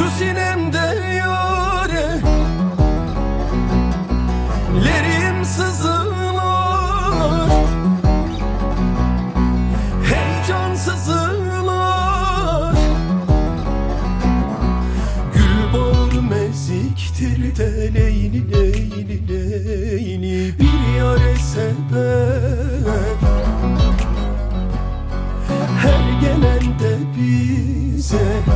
Şu sinemde yare Lerim sızılar Heyecan sızılar Gül bağır meziktir de leyli leyli leyli Bir yare sever. Her gelen de bize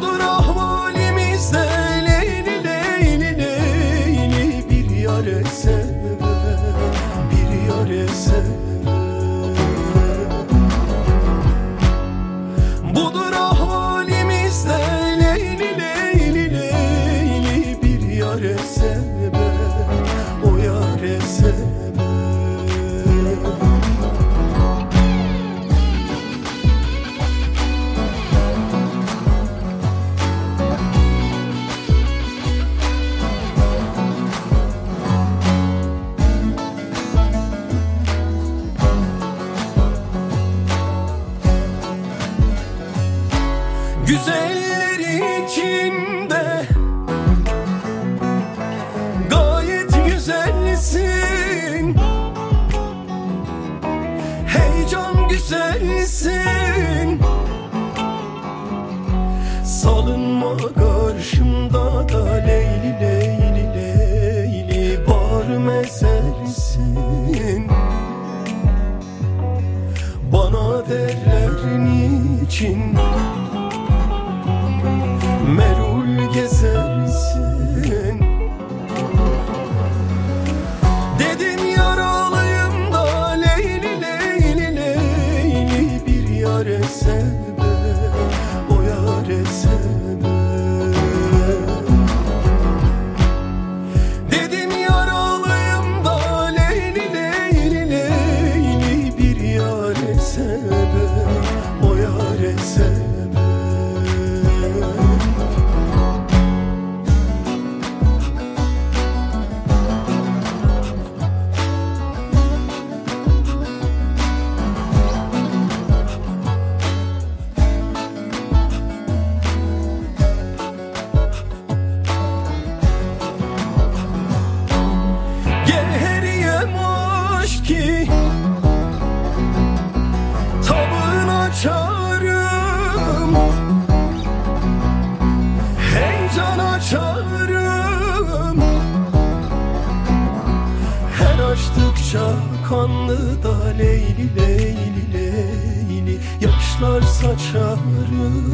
Budur ahvalimizde leyli leyli leyli Bir yare sever Bir yare sever Budur ahvalimizde leyli leyli leyli Bir yare sever O yare sever Güzeller içinde. Gayet güzelsin. Heyecan güzelsin. Salınma karşımda da Leyli leyli leyli Bar mezersin Bana derler niçin? Merul Bir aşki Tabın açarım Heyecan açarım. Her açtıkça kanlı da Leyli leyli leyli Yaşlar saçarım